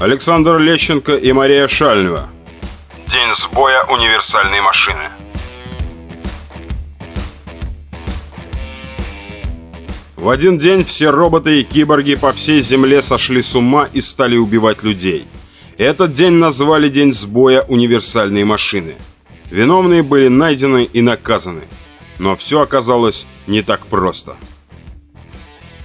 Александр Лещенко и Мария Шальнева. День сбоя универсальной машины. В один день все роботы и киборги по всей Земле сошли с ума и стали убивать людей. Этот день назвали День сбоя универсальной машины. Виновные были найдены и наказаны. Но все оказалось не так просто.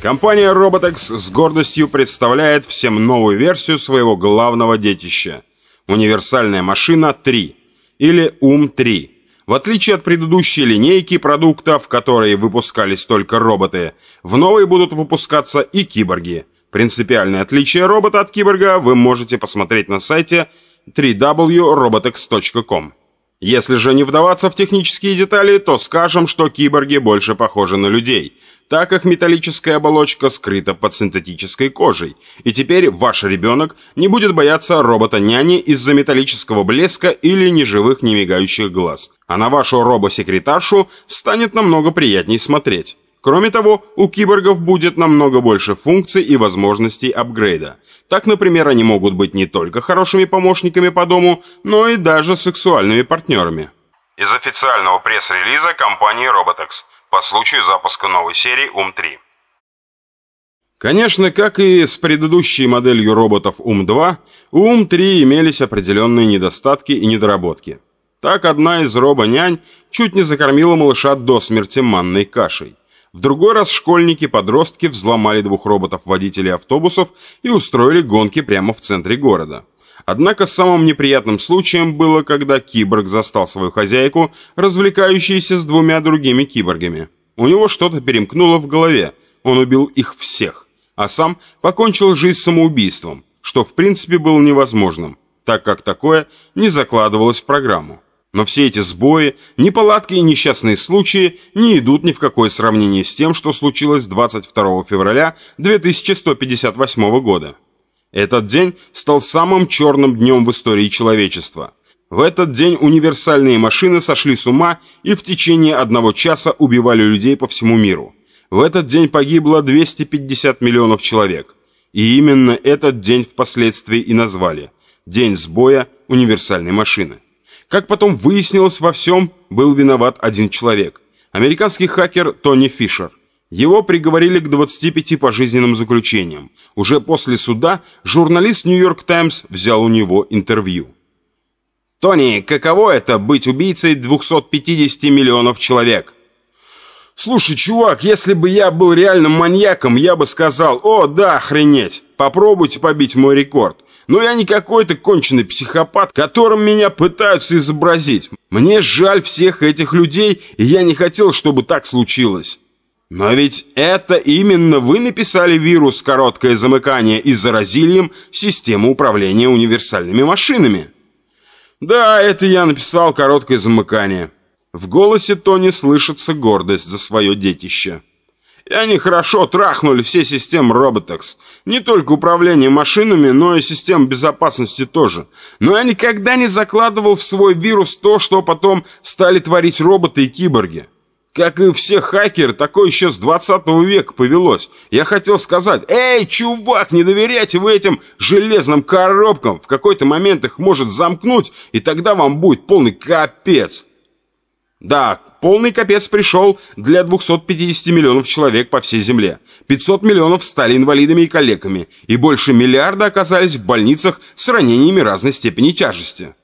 Компания Robotex с гордостью представляет всем новую версию своего главного детища – универсальная машина 3 или УМ-3. В отличие от предыдущей линейки продуктов, которые выпускались только роботы, в новой будут выпускаться и киборги. Принципиальное отличие робота от киборга вы можете посмотреть на сайте www.robotex.com. Если же не вдаваться в технические детали, то скажем, что киборги больше похожи на людей, так как металлическая оболочка скрыта под синтетической кожей. И теперь ваш ребенок не будет бояться робота-няни из-за металлического блеска или неживых немигающих глаз. А на вашу робосекретаршу станет намного приятней смотреть. Кроме того, у киборгов будет намного больше функций и возможностей апгрейда. Так, например, они могут быть не только хорошими помощниками по дому, но и даже сексуальными партнерами. Из официального пресс-релиза компании Robotex по случаю запуска новой серии УМ-3. Конечно, как и с предыдущей моделью роботов УМ-2, у УМ-3 имелись определенные недостатки и недоработки. Так одна из робо-нянь чуть не закормила малыша до смерти манной кашей. В другой раз школьники-подростки взломали двух роботов-водителей автобусов и устроили гонки прямо в центре города. Однако самым неприятным случаем было, когда киборг застал свою хозяйку, развлекающейся с двумя другими киборгами. У него что-то перемкнуло в голове, он убил их всех, а сам покончил жизнь самоубийством, что в принципе было невозможным, так как такое не закладывалось в программу. Но все эти сбои, неполадки и несчастные случаи не идут ни в какое сравнение с тем, что случилось 22 февраля 2158 года. Этот день стал самым черным днем в истории человечества. В этот день универсальные машины сошли с ума и в течение одного часа убивали людей по всему миру. В этот день погибло 250 миллионов человек. И именно этот день впоследствии и назвали «День сбоя универсальной машины». Как потом выяснилось, во всем был виноват один человек. Американский хакер Тони Фишер. Его приговорили к 25 пожизненным заключениям. Уже после суда журналист «Нью-Йорк Таймс» взял у него интервью. «Тони, каково это быть убийцей 250 миллионов человек?» «Слушай, чувак, если бы я был реальным маньяком, я бы сказал, о, да, охренеть, попробуйте побить мой рекорд. Но я не какой-то конченый психопат, которым меня пытаются изобразить. Мне жаль всех этих людей, и я не хотел, чтобы так случилось. Но ведь это именно вы написали вирус «Короткое замыкание» и заразили им систему управления универсальными машинами. Да, это я написал «Короткое замыкание». В голосе Тони слышится гордость за свое детище. И они хорошо трахнули все системы Robotex. Не только управление машинами, но и систему безопасности тоже. Но я никогда не закладывал в свой вирус то, что потом стали творить роботы и киборги. Как и все хакеры, такое еще с 20 века повелось. Я хотел сказать, эй, чувак, не доверяйте вы этим железным коробкам. В какой-то момент их может замкнуть, и тогда вам будет полный капец. Да, полный капец пришел для 250 миллионов человек по всей Земле. 500 миллионов стали инвалидами и калеками, и больше миллиарда оказались в больницах с ранениями разной степени тяжести.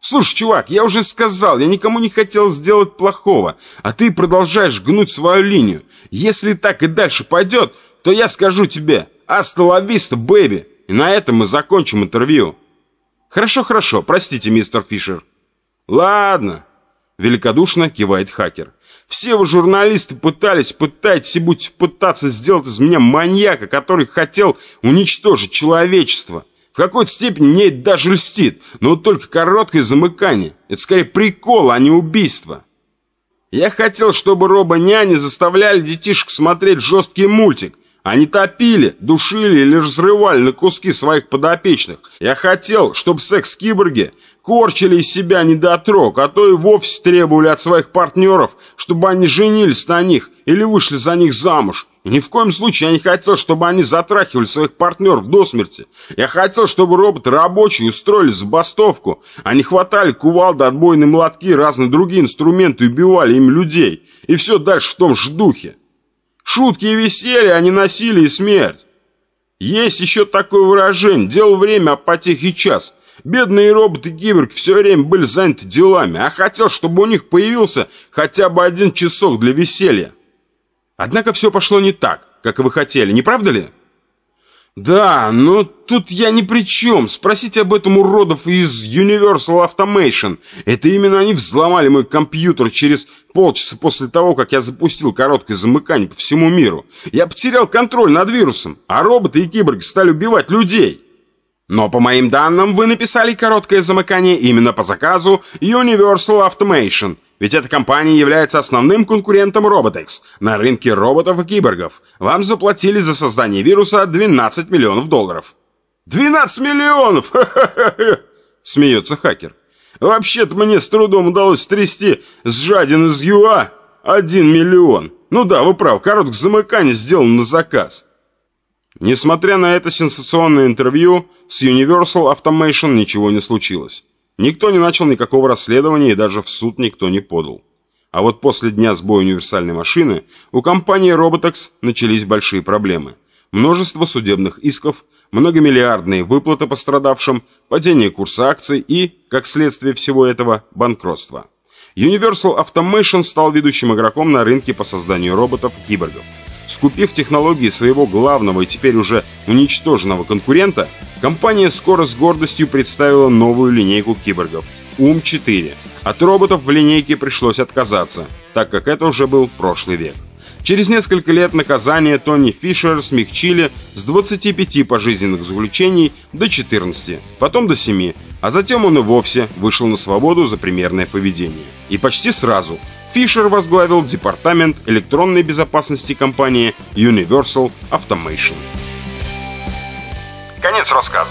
Слушай, чувак, я уже сказал, я никому не хотел сделать плохого, а ты продолжаешь гнуть свою линию. Если так и дальше пойдет, то я скажу тебе «Аста бэби!» И на этом мы закончим интервью. Хорошо, хорошо, простите, мистер Фишер. Ладно, Великодушно кивает хакер. Все вы журналисты пытались, пытаетесь и будете пытаться сделать из меня маньяка, который хотел уничтожить человечество. Какой-то степени мне это даже льстит, но вот только короткое замыкание. Это скорее прикол, а не убийство. Я хотел, чтобы робо-няни заставляли детишек смотреть жесткий мультик, они топили, душили или разрывали на куски своих подопечных. Я хотел, чтобы секс-киборги корчили из себя недотрог, а то и вовсе требовали от своих партнеров, чтобы они женились на них или вышли за них замуж. И ни в коем случае я не хотел, чтобы они затрахивали своих партнеров до смерти. Я хотел, чтобы роботы рабочие устроили забастовку. Они хватали кувалды, отбойные молотки разные другие инструменты и убивали им людей. И все дальше в том же духе. Шутки и веселье, а не насилие и смерть. Есть еще такое выражение «дело время, а потехи час». Бедные роботы-киберг все время были заняты делами, а хотел, чтобы у них появился хотя бы один часок для веселья. Однако все пошло не так, как вы хотели, не правда ли? Да, но тут я ни при чем. Спросите об этом уродов из Universal Automation. Это именно они взломали мой компьютер через полчаса после того, как я запустил короткое замыкание по всему миру. Я потерял контроль над вирусом, а роботы и киборги стали убивать людей. Но по моим данным, вы написали короткое замыкание именно по заказу Universal Automation, ведь эта компания является основным конкурентом Robotex на рынке роботов и киборгов. Вам заплатили за создание вируса 12 миллионов долларов. 12 миллионов! Смеется хакер. Вообще-то мне с трудом удалось стрясти с жадин из ЮА 1 миллион. Ну да, вы правы, короткое замыкание сделано на заказ. Несмотря на это сенсационное интервью, с Universal Automation ничего не случилось. Никто не начал никакого расследования и даже в суд никто не подал. А вот после дня сбоя универсальной машины у компании Robotex начались большие проблемы. Множество судебных исков, многомиллиардные выплаты пострадавшим, падение курса акций и, как следствие всего этого, банкротство. Universal Automation стал ведущим игроком на рынке по созданию роботов-киборгов. Скупив технологии своего главного и теперь уже уничтоженного конкурента, компания скоро с гордостью представила новую линейку киборгов УМ-4. От роботов в линейке пришлось отказаться, так как это уже был прошлый век. Через несколько лет наказание Тони Фишер смягчили с 25 пожизненных заключений до 14, потом до 7, а затем он и вовсе вышел на свободу за примерное поведение. И почти сразу Фишер возглавил департамент электронной безопасности компании Universal Automation. Конец рассказа.